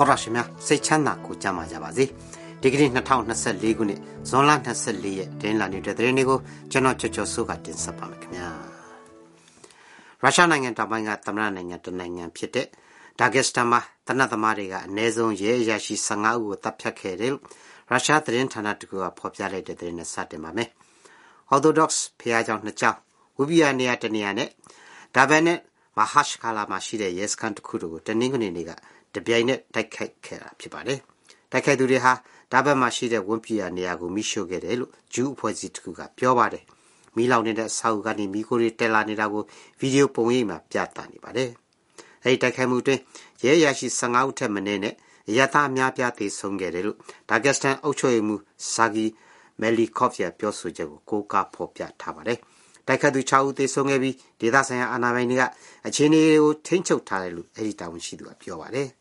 တော်ရရှိမြစိတ်ချမ်းသာကိုကြမှာကြပါစေဒီကနေ့2024ခုနှစ်ဇွန်လ24ရက်ဒင်းလာနေတဲ့သတင်းတွေကိုကျွန်တော်ချောချောဆုကတင်ဆက်ပါမယ်ခင်ဗျာရုရှားနိုင်ငံတောင်ပိုင်းကသမရနိုင်ငံတနိုင်ငံဖြစ်တဲ့ဒါဂက်စတန်မှာတနတ်သမားတွေကအ ਨੇ ဆုံးရဲအရာရှိ15ဦးကိုတပ်ဖြတ်ခဲ့တယ်လို့ရုရှားသတင်းဌာနတကူကဖော်ပြလိုက်တဲ့သတင်းနဲ့စတင်ပါမယ်။ Orthodox ဖျားကြောင်နှစ်ကြောင်ဝိပိယနေရတနေရနဲ့ဒါဗန်နဲ့မဟာရှ်ကာလာမှာရှိတဲ့ရဲစခန်းတစ်ခုတို့ကိုတနင်္ဂနွေနေ့က တပြိုင်နက်တိုက်ခိုက်ခဲ့တာဖြစ်ပါတယ်။တိုက်ခိုက်သူတွေဟာဒါဘက်မှာရှိတဲ့ဝန်ပြရာနေရာကိုမိရှို့ခဲ့တယ်လို့ဂျူးအဖွဲ့အစည်းတစ်ခုကပြောပါတယ်။မိလောင်နေတဲ့ဆောက်ကနေမိခိုးတွေတက်လာနေတာကိုဗီဒီယိုပုံရိပ်မှာပြသနေပါတယ်။အဲဒီတိုက်ခိုက်မှုတွင်ရဲရရှိ15ဦးထက်မနည်းနဲ့ရသအများပြားသေဆုံးခဲ့တယ်လို့ဒါဂက်စတန်အုပ်ချုပ်ရေးမှူးဆာဂီမယ်လီကော့ဖ်ရဲ့ပြောဆိုချက်ကိုကိုးကားဖော်ပြထားပါတယ်။တိုက်ခတ်သူ6ဦးသေဆုံးခဲ့ပြီးဒေသဆိုင်ရာအာဏာပိုင်တွေကအခြေအနေကိုထိန်းချုပ်ထားတယ်လို့အဲဒီတာဝန်ရှိသူကပြောပါတယ်။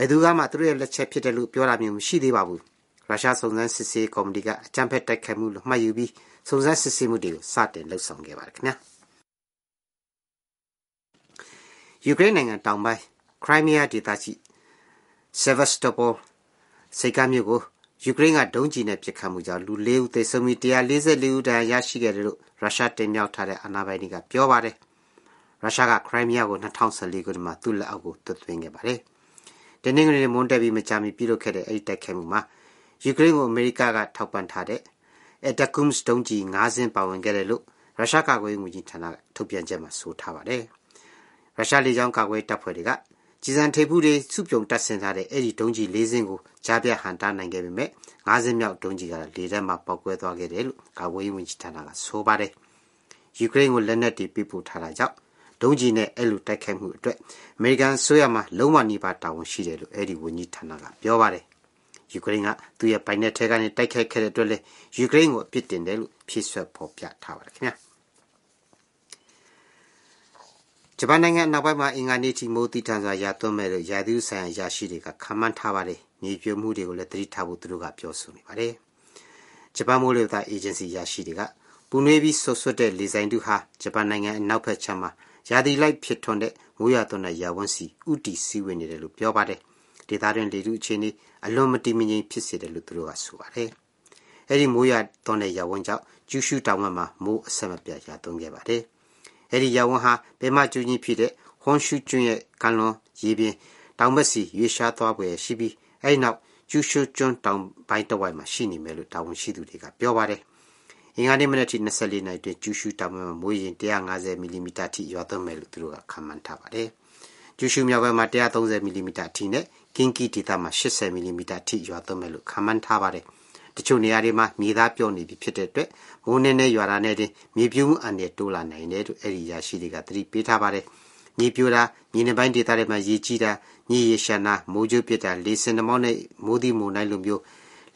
ဘယ်သူကမှသူတို့ရဲ့လက်ချက်ဖြစ်တယ်လို့ပြောတာမျိုးမရှိသေးပါဘူးရုရှားစုံစမ်းစစ်ဆေးကော်မတီကအကြမ်းဖက်တိုက်ခိုက်မှုလို့မှတ်ယူပြီးစုံစမ်းစစ်ဆေးမှုတွေကိုစတင်လှုပ်ဆောင်ခဲ့ပါတယ်ခင်ဗျာယူကရိန်းနိုင်ငံတောင်ပိုင်းခရိုင်းမီးယားဒေသရှိဆေဗက်စတိုပိုစိတ်ကမြို့ကိုယူကရိန်းကဒုံးကျည်နဲ့ပစ်ခတ်မှုကြောင့်လူ၄ဦးသေဆုံးပြီး144ဦးဒဏ်ရာရရှိခဲ့တယ်လို့ရုရှားတင်မြှောက်ထားတဲ့အာဏာပိုင်တွေကပြောပါတယ်ရုရှားကခရိုင်းမီးယားကို2014ခုနှစ်မှာသူ့လက်အောက်ကိုသွတ်သွင်းခဲ့ပါတယ် တနင်္ဂနွေနေ့မွန်းတက်ပြီးမကြာမီပြုလုပ်ခဲ့တဲ့အဲ့ဒီတိုက်ခိုက်မှုမှာယူကရိန်းကိုအမေရိကကထောက်ပံ့ထားတဲ့ Atacms ဒုံးကျည်9စင်းပါဝင်ခဲ့တယ်လို့ရုရှားကာကွယ်ရေးဝန်ကြီးဌာနကထုတ်ပြန်ချက်မှာဆိုထားပါတယ်။ရုရှားလေကြောင်းကာကွယ်တပ်ဖွဲ့တွေကကြီးစံထိပ်ဖူးတွေစုပြုံတပ်ဆင်ထားတဲ့အဲ့ဒီဒုံးကျည်၄စင်းကိုကြားပြဟန်တာနိုင်ခဲ့ပေမဲ့၅စင်းမြောက်ဒုံးကျည်ကလေထဲမှာပောက်ကွဲသွားခဲ့တယ်လို့ကာကွယ်ရေးဝန်ကြီးဌာနကဆိုပါတယ်။ယူကရိန်းကိုလက်နက်တွေပြပို့ထားတာကြောင့် ဒုံးကျည်နဲ့အဲ့လိုတိုက်ခိုက်မှုအတွက်အမေရိကန်ဆိုရမှာလုံးဝနှိပါတာဝန်ရှိတယ်လို့အဲ့ဒီဝန်ကြီးဌာနကပြောပါတယ်ယူကရိန်းကသူ့ရဲ့ပိုင်နက်ထဲကနေတိုက်ခိုက်ခဲ့တဲ့အတွက်လည်းယူကရိန်းကိုအပြစ်တင်တယ်လို့ဖြည့်ဆွတ်ဖော်ပြထားပါတယ်ခင်ဗျာဂျပန်နိုင်ငံနောက်ပိုင်းမှာအင်္ဂါနေ့ထိမိုးတိထန်စွာရာသွန်းမဲ့လို့ရာသီဥဆိုင်ရာရရှိတွေကခံမှန်းထားပါတယ်မြေပြိုမှုတွေကိုလည်းသတိထားဖို့သူတို့ကပြောဆိုနေပါတယ်ဂျပန်မိုးလေဝသအေဂျင်စီရရှိတွေကပူနွေးပြီးဆွတ်ဆွတ်တဲ့လေဆိုင်တူဟာဂျပန်နိုင်ငံအနောက်ဘက်ခြမ်းမှာ ရာသီလိုက်ဖြစ်ထွန်းတဲ့မိုးရွာသွန်းတဲ့ရာဝန်းစီဥတီစီးဝင်နေတယ်လို့ပြောပါတယ်ဒေသတွင်းလေထုအခြေအနေအလွန်မတည်မငြိမ်ဖြစ်စေတယ်လို့သူတို့ကဆိုပါတယ်အဲ့ဒီမိုးရွာသွန်းတဲ့ရာဝန်းကြောင့်ကျူးရှုတောင်ဘက်မှာမိုးအဆက်မပြတ်ရာသွန်းခဲ့ပါတယ်အဲ့ဒီရာဝန်းဟာဘယ်မှကျူးကြီးဖြစ်တဲ့ဟွန်ရှုကျွန်းရဲ့ကမ်းလွန်ရေပြင်တောင်ဘက်စီရွေရှားသွားပွေရှိပြီးအဲ့နောက်ကျူးရှုကျွန်းတောင်ပိုင်းတစ်ဝိုက်မှာရှိနေမယ်လို့တာဝန်ရှိသူတွေကပြောပါတယ် အင်္ဂါနေ့မနက်ထိ24နာရီအတွင်းကျူရှုတောင်ပိုင်းမှာမိုးရင်150မီလီမီတာထိရွာသွန်းမယ်လို့သူတို့ကခန့်မှန်းထားပါတယ်။ကျူရှုမြောက်ဘက်မှာ130မီလီမီတာထိနဲ့ကင်းကီဒေသမှာ80မီလီမီတာထိရွာသွန်းမယ်လို့ခန့်မှန်းထားပါတယ်။တချို့နေရာတွေမှာမြေသားပြော့နေပြီဖြစ်တဲ့အတွက်မိုးနှင်းနဲ့ရွာတာနဲ့တင်မြေပြိုမှုအန္တရာယ်တိုးလာနိုင်တယ်လို့အဲ့ဒီရရှိတွေကသတိပေးထားပါတယ်။မြေပြိုတာမြေနေပိုင်းဒေသတွေမှာရေကြီးတာညရေရှမ်းတာမိုးကြိုးပစ်တာလေစင်နှမောင်းနဲ့မိုးသီးမိုးနိုင်လိုမျိုး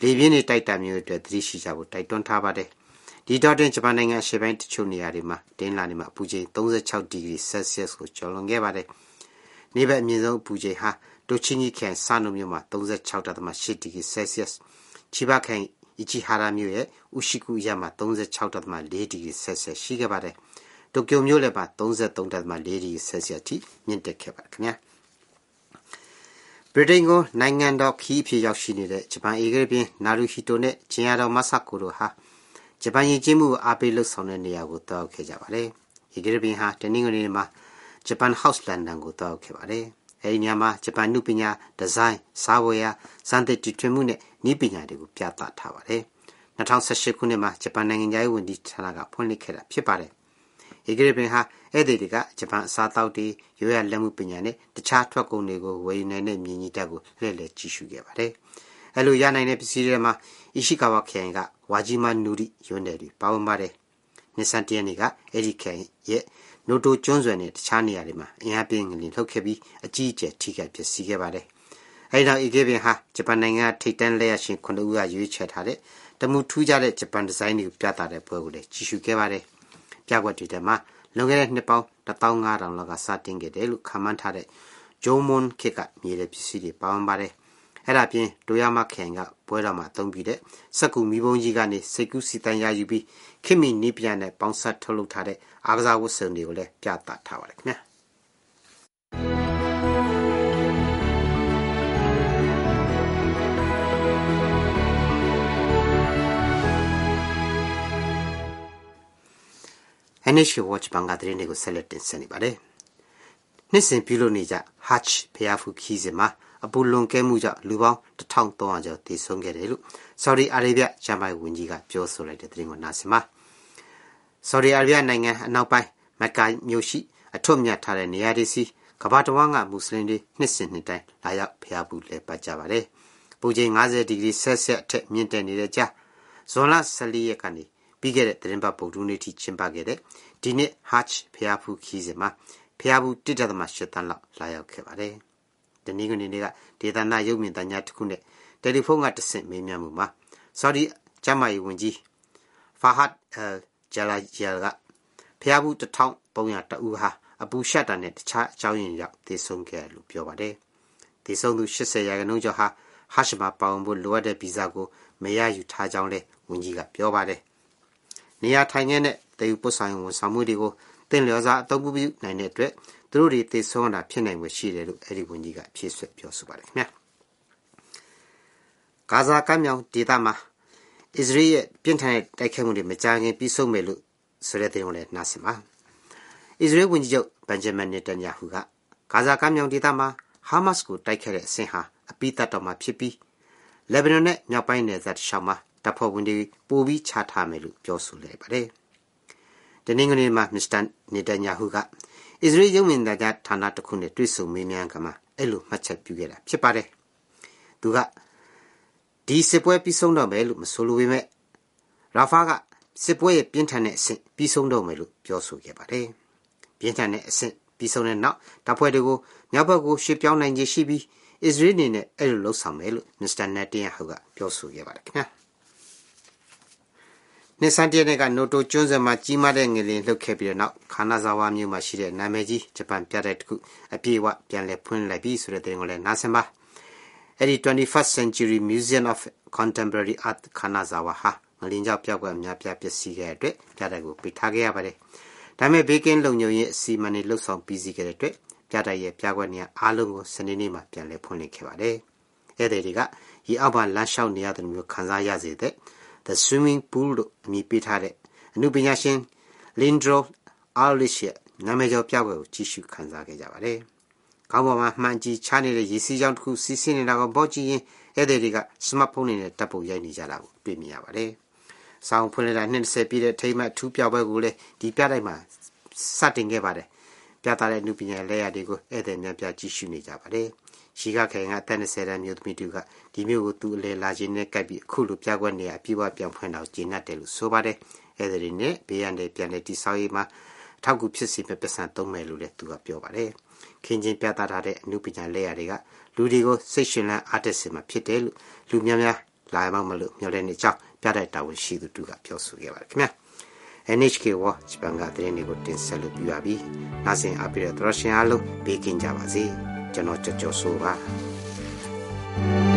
လေပြင်းတွေတိုက်တာမျိုးတွေသတိရှိကြဖို့တိုက်တွန်းထားပါတယ်။ ဒီတော့တင်ဂျပန်နိုင်ငံရှေ့ပိုင်းတချို့နေရာတွေမှာတင်းလာနေမှာအပူချိန်36ဒီဂရီဆယ်ဆီယပ်စ်ကိုကျော်လွန်ခဲ့ပါတယ်။နေ့ဘက်အမြင့်ဆုံးအပူချိန်ဟာတိုချီနီကန်ဆာနိုမြို့မှာ36.8ဒီဂရီဆယ်ဆီယပ်စ်ချီဘကန်အီချီဟာရာမြို့ရဲ့ဥရှိကူရမှာ36.4ဒီဂရီဆယ်ဆီယပ်ရှိခဲ့ပါတယ်။တိုကျိုမြို့လည်းပါ33.4ဒီဂရီဆယ်ဆီယပ်ထိမြင့်တက်ခဲ့ပါတယ်ခင်ဗျာ။ဗြိတိန်ကိုနိုင်ငံတော်ခီးအဖြစ်ရောက်ရှိနေတဲ့ဂျပန်အေဂရပြင်နာရူဟီတိုနဲ့ဂျင်ယာတော်မဆာကိုတို့ဟာ ဂျပန်ယဉ်ကျေးမှုကိုအားပေးလှုပ်ဆောင်တဲ့နေရာကိုတောက်ခဲ့ကြပါတယ်။ဒီဂရဘင်ဟာတနင်္ဂနွေနေ့မှာဂျပန် House London ကိုတောက်ခဲ့ပါတယ်။အဲဒီနေရာမှာဂျပန်နုပညာဒီဇိုင်းစားဝယ်ရာစံသစ်တီထွင်မှုနဲ့နည်းပညာတွေကိုပြသထားပါတယ်။2018ခုနှစ်မှာဂျပန်နိုင်ငံသားဝန်ကြီးဌာနကဖွင့်လှစ်ခဲ့တာဖြစ်ပါတယ်။ဒီဂရဘင်ဟာအဲ့ဒီတွေကဂျပန်အစားအသောက်တွေရိုးရလက်မှုပညာနဲ့တခြားထွက်ကုန်တွေကိုဝယ်ယူနိုင်တဲ့မြင်ကြီးတက်ကိုလှည့်လည်ကြည့်ရှုခဲ့ပါတယ်။အဲလိုရနိုင်တဲ့ပစ္စည်းတွေမှာအီရှိကာဝခရိုင်က ဝါဂျီမာနူရီယွန်းတယ်တွေပါဝင်ပါတယ်။နစ်ဆန်တရနေကအဲ့ဒီခရိုင်ရဲ့နိုတိုကျွန်းဆွယ်နဲ့တခြားနေရာတွေမှာအင်အားပြင်းငလင်လှုပ်ခဲ့ပြီးအကြီးအကျယ်ထိခိုက်ပျက်စီးခဲ့ပါတယ်။အဲဒီနောက်အီဂေဘင်ဟာဂျပန်နိုင်ငံထိပ်တန်းလက်ရရှင်ခုနှစ်ဦးကရွေးချယ်ထားတဲ့တမှုထူးခြားတဲ့ဂျပန်ဒီဇိုင်းတွေကိုပြသတဲ့ပွဲကိုလည်းကြီးစုခဲ့ပါတယ်။ပြကွက်တွေထဲမှာလွန်ခဲ့တဲ့နှစ်ပေါင်း15000လောက်ကစတင်ခဲ့တယ်လို့ခန့်မှန်းထားတဲ့ဂျုံမွန်ခေတ်ကမြေတဲ့ပစ္စည်းတွေပါဝင်ပါတယ်။ အဲ့ဒါပြင်ဒိုယာမခင်ကပွဲတော်မှာသုံးပြီးတဲ့စက်ကူမီးပုံးကြီးကနေစိတ်ကူးစီတန်ရယူပြီးခင်မီနီးပြန်နဲ့ပေါင်းဆက်ထုတ်လုပ်ထားတဲ့အားကစားဝတ်စုံတွေကိုလည်းပြသထားပါတယ်ခင်ဗျာ။ NHK Watch ဘန်ကတရင်တွေကိုဆက်လက်တင်ဆက်နေပါတယ်။နှစ်စဉ်ပြုလုပ်နေကြ Hajj ဖျားဖူးခီးစဉ်မှာ အပူလွန်ကဲမှုကြောင့်လူပေါင်း1300ကျော်သေဆုံးခဲ့တယ်လို့ Saudi Arabia ကျန်းမာရေးဝန်ကြီးကပြောဆိုလိုက်တဲ့သတင်းကိုနားဆင်ပါ။ Saudi Arabia နိုင်ငံအနောက်ပိုင်းမက္ကာမြို့ရှိအထွတ်မြတ်ထားတဲ့နေရာတွေစီကမ္ဘာတစ်ဝန်းကမွတ်စလင်တွေနှစ်စဉ်နှစ်တိုင်းလာရောက်ဖျားဖူးလဲပတ်ကြပါတယ်။ပူချိန်50ဒီဂရီဆယ်ဆီယပ်အထက်မြင့်တက်နေတဲ့ကြားဇွန်လ14ရက်ကနေပြီးခဲ့တဲ့သတင်းပတ်ပုံတူးနေ့ထိကျင်းပခဲ့တဲ့ဒီနှစ် Hajj ဖျားဖူးခီးစဉ်မှာဖျားဖူး1.8တန်းလောက်လာရောက်ခဲ့ပါတယ်။ တနင်္ဂနွေနေ့ကဒေသနာရုပ်မြင်သံကြားတစ်ခုနဲ့တယ်လီဖုန်းကတဆင့်မေးမြန်းမှုမှာဆော်ဒီကျမ်းမာရေးဝန်ကြီး Fahad Al Jalajal ကဖျားဖူး1300တဦးဟာအပူရှက်တာနဲ့တခြားအကြောင်းရင်းကြောင့်သေဆုံးခဲ့လို့ပြောပါတယ်။သေဆုံးသူ80ရာခိုင်နှုန်းကျော်ဟာဟာရှမာပါဝင်ဖို့လိုအပ်တဲ့ဗီဇာကိုမရယူထားကြောင်းလည်းဝန်ကြီးကပြောပါတယ်။နေရာထိုင်ခင်းနဲ့တည်ယူပို့ဆောင်ဝန်ဆောင်မှုတွေကိုတင်လျော်စွာအသုံးပြုနိုင်တဲ့အတွက် သူတို့တွေသေဆုံးတာဖြစ်နိုင်ွယ်ရှိတယ်လို့အဲ့ဒီဝန်ကြီးကဖြည့်ဆွတ်ပြောဆိုပါတယ်ခင်ဗျာ။ဂါဇာကမ်းမြောင်ဒေသမှာအစ္စရေးရဲ့ပြင်းထန်တဲ့တိုက်ခိုက်မှုတွေမကြာခင်ပြီးဆုံးမယ်လို့ဆိုတဲ့တင်ကိုလည်းနှာစင်ပါ။အစ္စရေးဝန်ကြီးချုပ်ဘန်ဂျမန်နေတန်ယာဟုကဂါဇာကမ်းမြောင်ဒေသမှာဟာမတ်စ်ကိုတိုက်ခိုက်တဲ့အဆင့်ဟာအပိတတ်တော်မှာဖြစ်ပြီးလက်ဘနွန်နဲ့မြောက်ပိုင်းနယ်စပ်ရှောင်းမှာတပ်ဖွဲ့ဝင်တွေပိုပြီးချထားမယ်လို့ပြောဆိုလိုက်ပါတယ်။တနင်္ဂနွေမှာမစ္စတာနေတန်ယာဟုက အစ္စရေးရုံးမြင်တဲ့ဌာနတစ်ခုနဲ့တွေ့ဆုံမေးမြန်းကမှအဲ့လိုမှတ်ချက်ပြုခဲ့တာဖြစ်ပါတယ်။သူကဒီစစ်ပွဲပြီးဆုံးတော့မယ်လို့မဆိုလိုပေမဲ့ရာဖာကစစ်ပွဲရဲ့ပြင်းထန်တဲ့အဆင့်ပြီးဆုံးတော့မယ်လို့ပြောဆိုခဲ့ပါတယ်။ပြင်းထန်တဲ့အဆင့်ပြီးဆုံးတဲ့နောက်တပ်ဖွဲ့တွေကိုမြောက်ဘက်ကိုရှေ့ပြောင်းနိုင်ခြင်းရှိပြီးအစ္စရေးအနေနဲ့အဲ့လိုလှုပ်ဆောင်မယ်လို့မစ္စတာနက်တင်ယာဟူကပြောဆိုခဲ့ပါတယ်ခင်ဗျာ နေစန်တီယာကနိုတိုကျွန်းစမှာကြီးမားတဲ့ငလင်လှုပ်ခဲ့ပြီးတဲ့နောက်ခါနာဇာဝါမြို့မှာရှိတဲ့နာမည်ကြီးဂျပန်ပြတဲ့တခုအပြည့်အဝပြန်လည်ဖွင့်လိုက်ပြီဆိုတဲ့တဲ့ငကိုလည်းနားဆင်ပါအဲ့ဒီ 21st Century Museum of Contemporary Art ခါနာဇာဝါဟာငလင်ကြောင့်ပြောက်ကွယ်များပြားပျက်စီးခဲ့တဲ့အတွက်ပြတဲ့ကိုပိတ်ထားခဲ့ရပါတယ်ဒါပေမဲ့ဘေးကင်းလုံခြုံရေးအစီအမံတွေလှုပ်ဆောင်ပြီးစီးခဲ့တဲ့အတွက်ပြတိုက်ရဲ့ပြကွက်နေရာအားလုံးကိုစနေနေ့မှာပြန်လည်ဖွင့်လှစ်ခဲ့ပါတယ်။ဧည့်သည်တွေကရေအောက်မှာလမ်းလျှောက်နေရတယ်မျိုးခံစားရစေတဲ့ The Swimming Pool လို့အမည်ပေးထားတဲ့အမှုပညာရှင် Lindro Arlish ရဲ့နာမည်ကျော်ပြကွက်ကိုကြည့်ရှုခံစားခဲ့ကြပါတယ်။ခေါင်းပေါ်မှာမှန်ကြီးချနေတဲ့ရေစီးကြောင်းတစ်ခုစီးဆင်းနေတာကိုဘောကြည့်ရင်ဧည့်သည်တွေကစမတ်ဖုန်းတွေနဲ့တပ်ပုံရိုက်နေကြတာကိုတွေ့မြင်ရပါတယ်။ဆောင်းဖွင့်လိုက်တာ20ပြည့်တဲ့ထိမ့်မှထူးပြပွဲကိုလည်းဒီပြတိုက်မှာစတင်ခဲ့ပါတယ် ပြသတဲ့နုပညာလက်ရာတွေကိုဧည့်သည်များပြကြည့်ရှုနေကြပါတယ်။ရှိကခိုင်ကအသက်20တန်းမျိုးသမီးတူကဒီမျိုးကိုသူ့အလဲလာခြင်းနဲ့ကပ်ပြီးအခုလိုပြကွက်နေအပြည့်အဝပြန်ဖွင့်တော့ကျင်းတ်တယ်လို့ဆိုပါတယ်။ဧည့်သည်တွေနဲ့ဘေးရန်တွေပြန်လည်တိဆောက်ရေးမှာထောက်ကူဖြစ်စီမဲ့ပတ်စံသုံးမယ်လို့လည်းသူကပြောပါတယ်။ခင်ချင်းပြသထားတဲ့အနုပညာလက်ရာတွေကလူတွေကိုစိတ်ရှင်လန်းအားတက်စေမှာဖြစ်တယ်လို့လူများများလာမှမလို့မျှော်လင့်နေကြောင်းပြတဲ့တာဝန်ရှိသူတူကပြောဆိုခဲ့ပါတယ်ခင်ဗျာ။ NHK Watch ဘန်ကသတင်းတွေကိုတင်ဆက်လို့ပြပါပြီ။နားဆင်အားပေးတဲ့သရရှင်အားလုံးဘေးကင်းကြပါစေ။ကျွန်တော်ကြော်ကြော်ဆိုပါ။